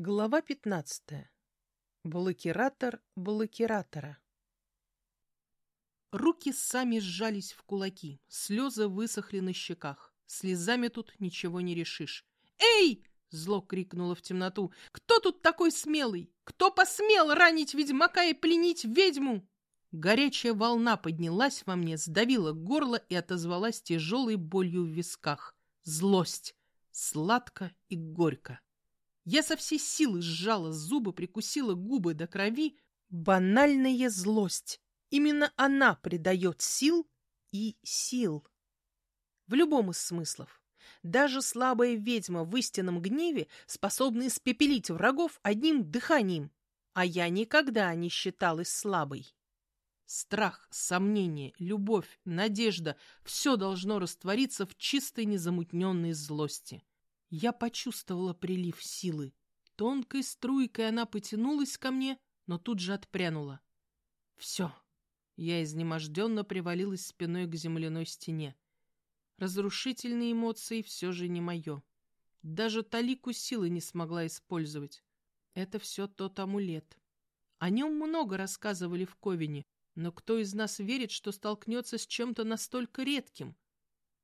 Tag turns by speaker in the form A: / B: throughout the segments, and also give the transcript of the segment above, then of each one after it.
A: Глава 15. Блокиратор блокиратора. Руки сами сжались в кулаки, слезы высохли на щеках. Слезами тут ничего не решишь. «Эй!» — зло крикнуло в темноту. «Кто тут такой смелый? Кто посмел ранить ведьмака и пленить ведьму?» Горячая волна поднялась во мне, сдавила горло и отозвалась тяжелой болью в висках. Злость. Сладко и горько. Я со всей силы сжала зубы, прикусила губы до крови. Банальная злость. Именно она придает сил и сил. В любом из смыслов. Даже слабая ведьма в истинном гневе способна испепелить врагов одним дыханием. А я никогда не считалась слабой. Страх, сомнение, любовь, надежда — все должно раствориться в чистой незамутненной злости. Я почувствовала прилив силы. Тонкой струйкой она потянулась ко мне, но тут же отпрянула. Все. Я изнеможденно привалилась спиной к земляной стене. Разрушительные эмоции все же не мое. Даже талику силы не смогла использовать. Это все тот амулет. О нем много рассказывали в Ковине, но кто из нас верит, что столкнется с чем-то настолько редким —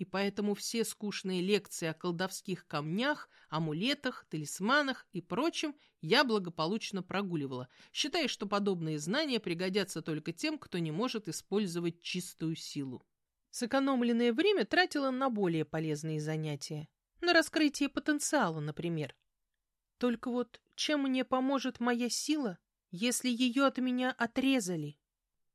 A: и поэтому все скучные лекции о колдовских камнях, амулетах, талисманах и прочем я благополучно прогуливала, считая, что подобные знания пригодятся только тем, кто не может использовать чистую силу. Сэкономленное время тратила на более полезные занятия, на раскрытие потенциала, например. Только вот чем мне поможет моя сила, если ее от меня отрезали?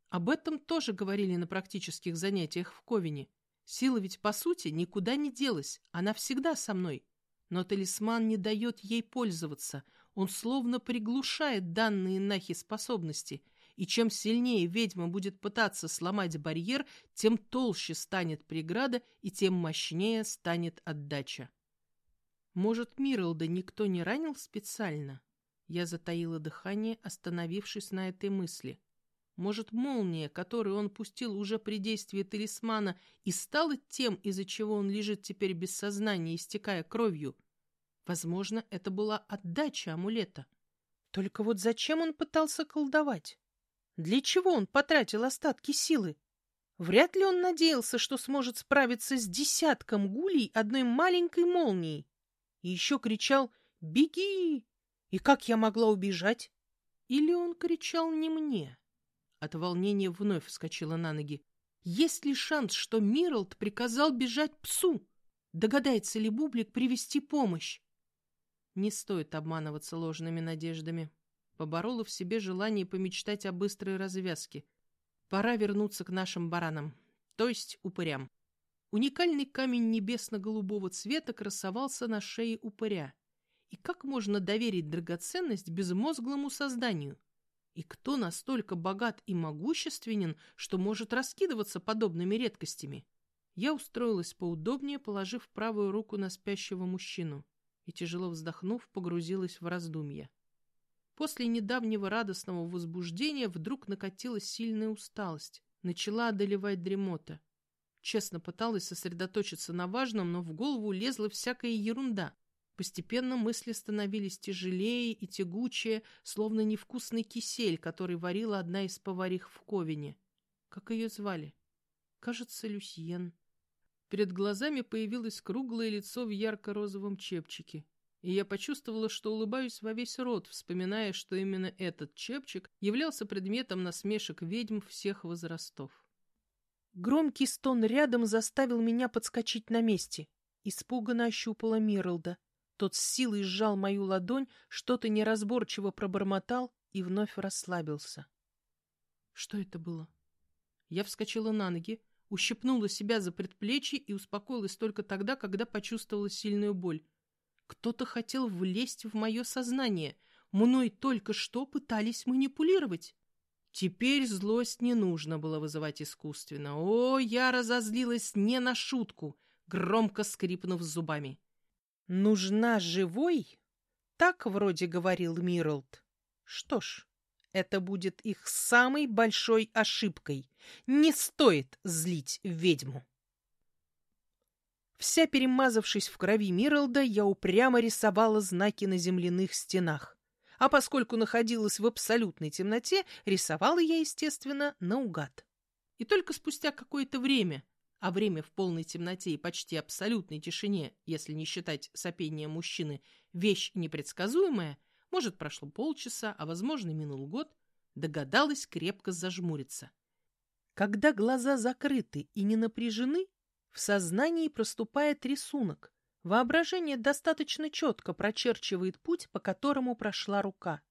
A: Об этом тоже говорили на практических занятиях в Ковине. Сила ведь, по сути, никуда не делась, она всегда со мной. Но талисман не дает ей пользоваться, он словно приглушает данные Нахи способности, и чем сильнее ведьма будет пытаться сломать барьер, тем толще станет преграда и тем мощнее станет отдача. Может, Мирлда никто не ранил специально? Я затаила дыхание, остановившись на этой мысли. Может, молния, которую он пустил уже при действии талисмана, и стала тем, из-за чего он лежит теперь без сознания, истекая кровью? Возможно, это была отдача амулета. Только вот зачем он пытался колдовать? Для чего он потратил остатки силы? Вряд ли он надеялся, что сможет справиться с десятком гулей одной маленькой молнией. И еще кричал «Беги!» И как я могла убежать? Или он кричал не мне? От волнения вновь вскочила на ноги. Есть ли шанс, что Миралд приказал бежать псу? Догадается ли Бублик привести помощь? Не стоит обманываться ложными надеждами. Поборола в себе желание помечтать о быстрой развязке. Пора вернуться к нашим баранам, то есть упырям. Уникальный камень небесно-голубого цвета красовался на шее упыря. И как можно доверить драгоценность безмозглому созданию? И кто настолько богат и могущественен, что может раскидываться подобными редкостями? Я устроилась поудобнее, положив правую руку на спящего мужчину и, тяжело вздохнув, погрузилась в раздумья. После недавнего радостного возбуждения вдруг накатилась сильная усталость, начала одолевать дремота. Честно пыталась сосредоточиться на важном, но в голову лезла всякая ерунда. Постепенно мысли становились тяжелее и тягучее, словно невкусный кисель, который варила одна из поварих в Ковине. Как ее звали? Кажется, Люсьен. Перед глазами появилось круглое лицо в ярко-розовом чепчике. И я почувствовала, что улыбаюсь во весь рот, вспоминая, что именно этот чепчик являлся предметом насмешек ведьм всех возрастов. Громкий стон рядом заставил меня подскочить на месте. Испуганно ощупала Мирлда. Тот с силой сжал мою ладонь, что-то неразборчиво пробормотал и вновь расслабился. Что это было? Я вскочила на ноги, ущипнула себя за предплечье и успокоилась только тогда, когда почувствовала сильную боль. Кто-то хотел влезть в мое сознание. Мной только что пытались манипулировать. Теперь злость не нужно было вызывать искусственно. О, я разозлилась не на шутку, громко скрипнув зубами. «Нужна живой?» Так вроде говорил Мирлд. Что ж, это будет их самой большой ошибкой. Не стоит злить ведьму. Вся перемазавшись в крови Миралда, я упрямо рисовала знаки на земляных стенах. А поскольку находилась в абсолютной темноте, рисовала я, естественно, наугад. И только спустя какое-то время, а время в полной темноте и почти абсолютной тишине, если не считать сопения мужчины, вещь непредсказуемая, может, прошло полчаса, а, возможно, минул год, догадалась крепко зажмуриться. Когда глаза закрыты и не напряжены, в сознании проступает рисунок. Воображение достаточно четко прочерчивает путь, по которому прошла рука.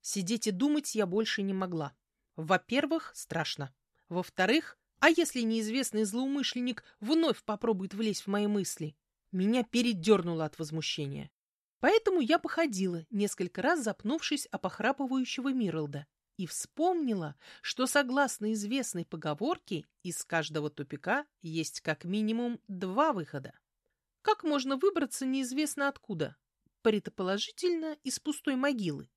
A: Сидеть и думать я больше не могла. Во-первых, страшно. Во-вторых, а если неизвестный злоумышленник вновь попробует влезть в мои мысли? Меня передернуло от возмущения. Поэтому я походила, несколько раз запнувшись о похрапывающего Миралда, и вспомнила, что, согласно известной поговорке, из каждого тупика есть как минимум два выхода. Как можно выбраться неизвестно откуда? Предположительно, из пустой могилы.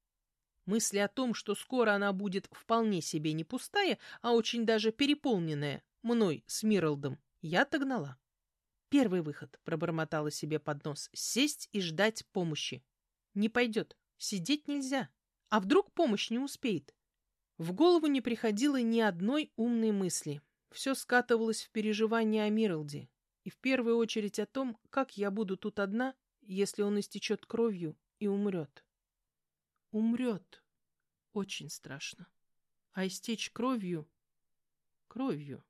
A: Мысли о том, что скоро она будет вполне себе не пустая, а очень даже переполненная мной с Миралдом, я отогнала. Первый выход, пробормотала себе под нос, сесть и ждать помощи. Не пойдет, сидеть нельзя. А вдруг помощь не успеет? В голову не приходило ни одной умной мысли. Все скатывалось в переживания о Миралде. И в первую очередь о том, как я буду тут одна, если он истечет кровью и умрет. Умрет. Очень страшно. А истечь кровью... Кровью.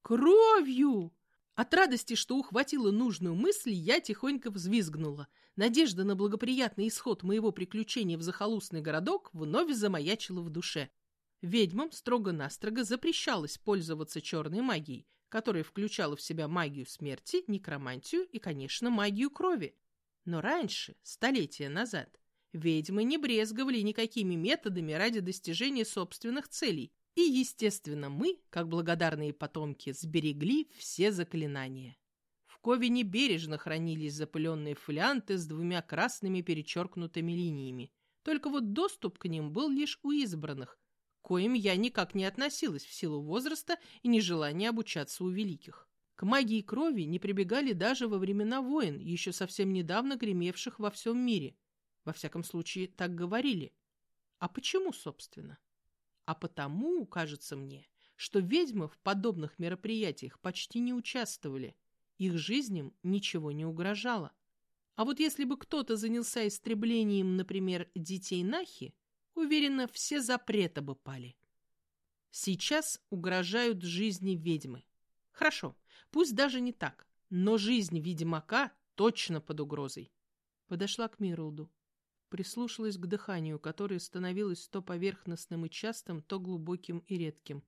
A: Кровью! От радости, что ухватила нужную мысль, я тихонько взвизгнула. Надежда на благоприятный исход моего приключения в захолустный городок вновь замаячила в душе. Ведьмам строго-настрого запрещалось пользоваться черной магией, которая включала в себя магию смерти, некромантию и, конечно, магию крови. Но раньше, столетия назад, ведьмы не брезговали никакими методами ради достижения собственных целей, и, естественно, мы, как благодарные потомки, сберегли все заклинания. В Ковине бережно хранились запыленные фолианты с двумя красными перечеркнутыми линиями. Только вот доступ к ним был лишь у избранных, коим я никак не относилась в силу возраста и нежелания обучаться у великих. К магии крови не прибегали даже во времена войн, еще совсем недавно гремевших во всем мире. Во всяком случае, так говорили. А почему, собственно? А потому, кажется мне, что ведьмы в подобных мероприятиях почти не участвовали. Их жизням ничего не угрожало. А вот если бы кто-то занялся истреблением, например, детей Нахи, уверенно, все запреты бы пали. Сейчас угрожают жизни ведьмы. Хорошо, пусть даже не так, но жизнь ведьмака точно под угрозой. Подошла к Мирлду прислушалась к дыханию, которое становилось то поверхностным и частым, то глубоким и редким.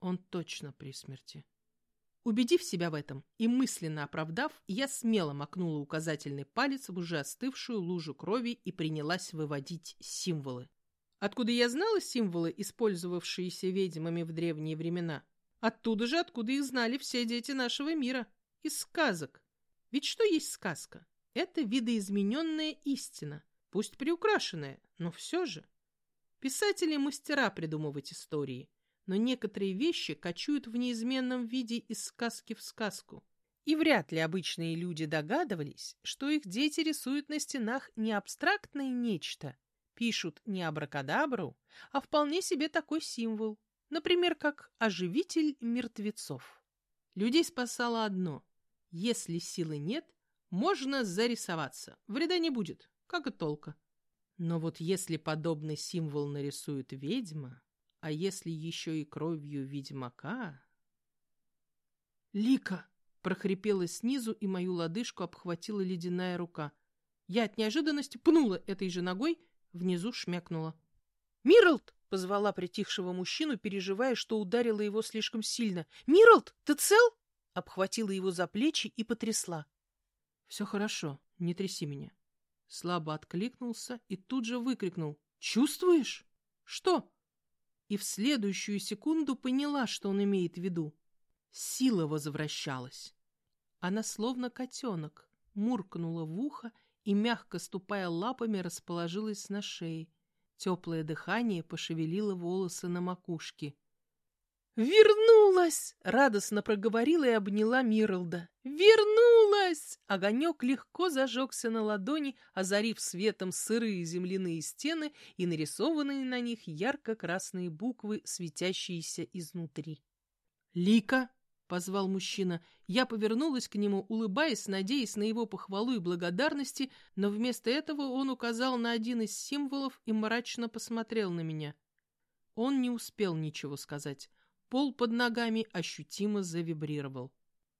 A: Он точно при смерти. Убедив себя в этом и мысленно оправдав, я смело макнула указательный палец в уже остывшую лужу крови и принялась выводить символы. Откуда я знала символы, использовавшиеся ведьмами в древние времена? Оттуда же, откуда их знали все дети нашего мира. Из сказок. Ведь что есть сказка? Это видоизмененная истина пусть приукрашенная, но все же. Писатели мастера придумывать истории, но некоторые вещи кочуют в неизменном виде из сказки в сказку. И вряд ли обычные люди догадывались, что их дети рисуют на стенах не абстрактное нечто, пишут не абракадабру, а вполне себе такой символ, например, как оживитель мертвецов. Людей спасало одно – если силы нет, можно зарисоваться, вреда не будет, как и толка. Но вот если подобный символ нарисует ведьма, а если еще и кровью ведьмака... «Лика!» — прохрипела снизу, и мою лодыжку обхватила ледяная рука. Я от неожиданности пнула этой же ногой, внизу шмякнула. «Миралд!» — позвала притихшего мужчину, переживая, что ударила его слишком сильно. «Миралд, ты цел?» — обхватила его за плечи и потрясла. «Все хорошо, не тряси меня. Слабо откликнулся и тут же выкрикнул «Чувствуешь?» «Что?» И в следующую секунду поняла, что он имеет в виду. Сила возвращалась. Она словно котенок муркнула в ухо и, мягко ступая лапами, расположилась на шее. Теплое дыхание пошевелило волосы на макушке. «Вернулась!» — радостно проговорила и обняла Мирлда. «Вернулась!» Огонек легко зажегся на ладони, озарив светом сырые земляные стены и нарисованные на них ярко-красные буквы, светящиеся изнутри. «Лика!» — позвал мужчина. Я повернулась к нему, улыбаясь, надеясь на его похвалу и благодарности, но вместо этого он указал на один из символов и мрачно посмотрел на меня. Он не успел ничего сказать. Пол под ногами ощутимо завибрировал.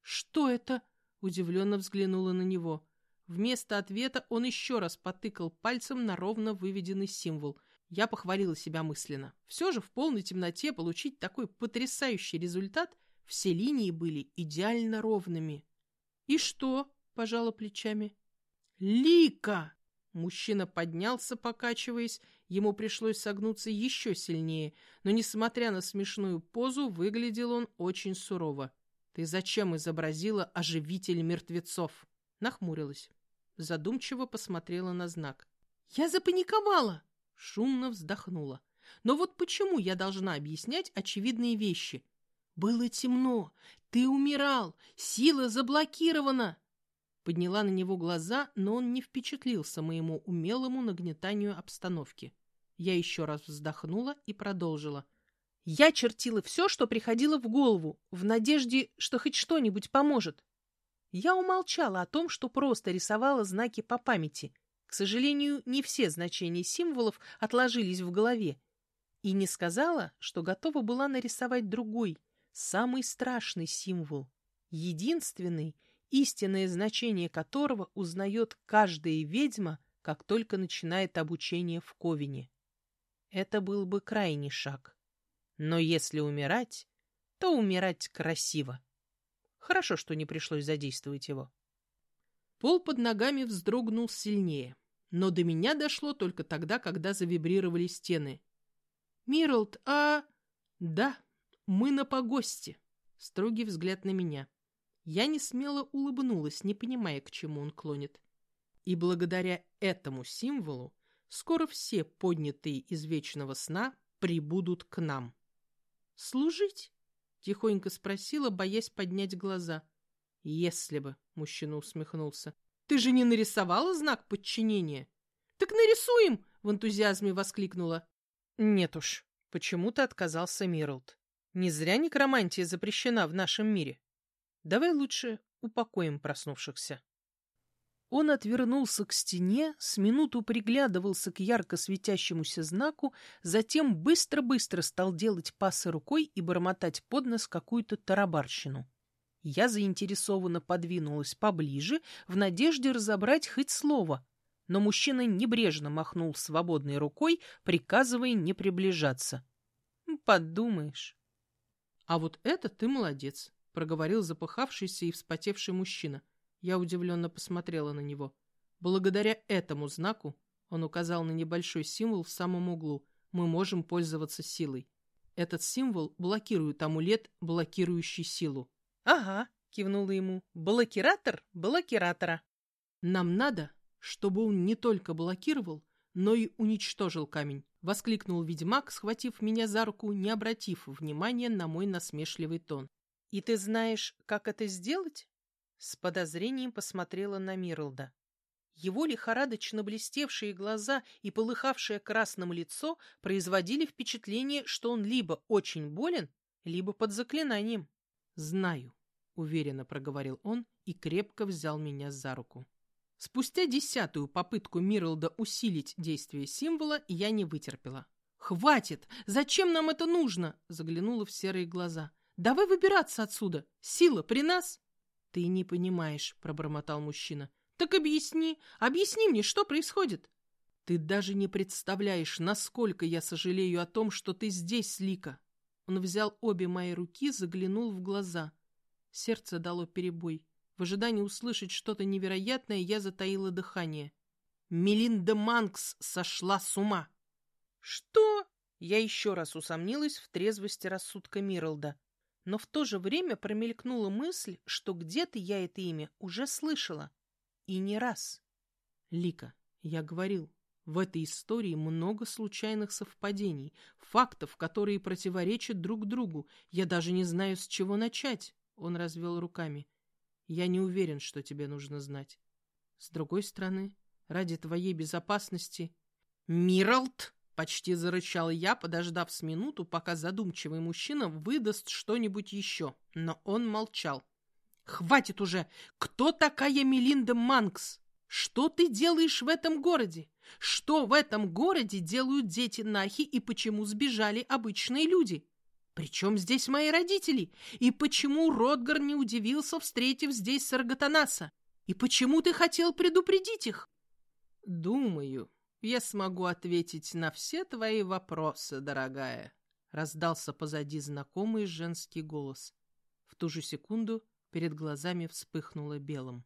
A: «Что это?» — удивленно взглянула на него. Вместо ответа он еще раз потыкал пальцем на ровно выведенный символ. Я похвалила себя мысленно. Все же в полной темноте получить такой потрясающий результат все линии были идеально ровными. «И что?» — пожала плечами. «Лика!» Мужчина поднялся, покачиваясь, ему пришлось согнуться еще сильнее, но, несмотря на смешную позу, выглядел он очень сурово. «Ты зачем изобразила оживитель мертвецов?» Нахмурилась. Задумчиво посмотрела на знак. «Я запаниковала!» Шумно вздохнула. «Но вот почему я должна объяснять очевидные вещи? Было темно, ты умирал, сила заблокирована!» Подняла на него глаза, но он не впечатлился моему умелому нагнетанию обстановки. Я еще раз вздохнула и продолжила. Я чертила все, что приходило в голову, в надежде, что хоть что-нибудь поможет. Я умолчала о том, что просто рисовала знаки по памяти. К сожалению, не все значения символов отложились в голове. И не сказала, что готова была нарисовать другой, самый страшный символ. Единственный — истинное значение которого узнает каждая ведьма, как только начинает обучение в Ковине. Это был бы крайний шаг. Но если умирать, то умирать красиво. Хорошо, что не пришлось задействовать его. Пол под ногами вздрогнул сильнее, но до меня дошло только тогда, когда завибрировали стены. «Миралд, а...» «Да, мы на погосте», — строгий взгляд на меня. Я не смело улыбнулась, не понимая, к чему он клонит. И благодаря этому символу скоро все поднятые из вечного сна прибудут к нам. «Служить?» — тихонько спросила, боясь поднять глаза. «Если бы», — мужчина усмехнулся. «Ты же не нарисовала знак подчинения?» «Так нарисуем!» — в энтузиазме воскликнула. «Нет уж», — почему-то отказался Мирлд. «Не зря некромантия запрещена в нашем мире. Давай лучше упокоим проснувшихся. Он отвернулся к стене, с минуту приглядывался к ярко светящемуся знаку, затем быстро-быстро стал делать пасы рукой и бормотать под нос какую-то тарабарщину. Я заинтересованно подвинулась поближе, в надежде разобрать хоть слово, но мужчина небрежно махнул свободной рукой, приказывая не приближаться. «Подумаешь». «А вот это ты молодец. — проговорил запыхавшийся и вспотевший мужчина. Я удивленно посмотрела на него. Благодаря этому знаку, он указал на небольшой символ в самом углу, мы можем пользоваться силой. Этот символ блокирует амулет, блокирующий силу. «Ага», — кивнула ему, — «блокиратор блокиратора». «Нам надо, чтобы он не только блокировал, но и уничтожил камень», — воскликнул ведьмак, схватив меня за руку, не обратив внимания на мой насмешливый тон. «И ты знаешь, как это сделать?» С подозрением посмотрела на Мирлда. Его лихорадочно блестевшие глаза и полыхавшее красным лицо производили впечатление, что он либо очень болен, либо под заклинанием. «Знаю», — уверенно проговорил он и крепко взял меня за руку. Спустя десятую попытку Мирлда усилить действие символа я не вытерпела. «Хватит! Зачем нам это нужно?» — заглянула в серые глаза. Давай выбираться отсюда. Сила при нас. Ты не понимаешь, пробормотал мужчина. Так объясни, объясни мне, что происходит. Ты даже не представляешь, насколько я сожалею о том, что ты здесь, Лика. Он взял обе мои руки, заглянул в глаза. Сердце дало перебой. В ожидании услышать что-то невероятное я затаила дыхание. Мелинда Манкс сошла с ума. Что? Я еще раз усомнилась в трезвости рассудка Мирлда но в то же время промелькнула мысль, что где-то я это имя уже слышала. И не раз. Лика, я говорил, В этой истории много случайных совпадений, фактов, которые противоречат друг другу. Я даже не знаю, с чего начать. Он развел руками. Я не уверен, что тебе нужно знать. С другой стороны, ради твоей безопасности... Миралд! Почти зарычал я, подождав с минуту, пока задумчивый мужчина выдаст что-нибудь еще. Но он молчал. «Хватит уже! Кто такая Мелинда Манкс? Что ты делаешь в этом городе? Что в этом городе делают дети Нахи и почему сбежали обычные люди? Причем здесь мои родители? И почему Ротгар не удивился, встретив здесь Саргатанаса? И почему ты хотел предупредить их?» «Думаю, я смогу ответить на все твои вопросы, дорогая», — раздался позади знакомый женский голос. В ту же секунду перед глазами вспыхнуло белым.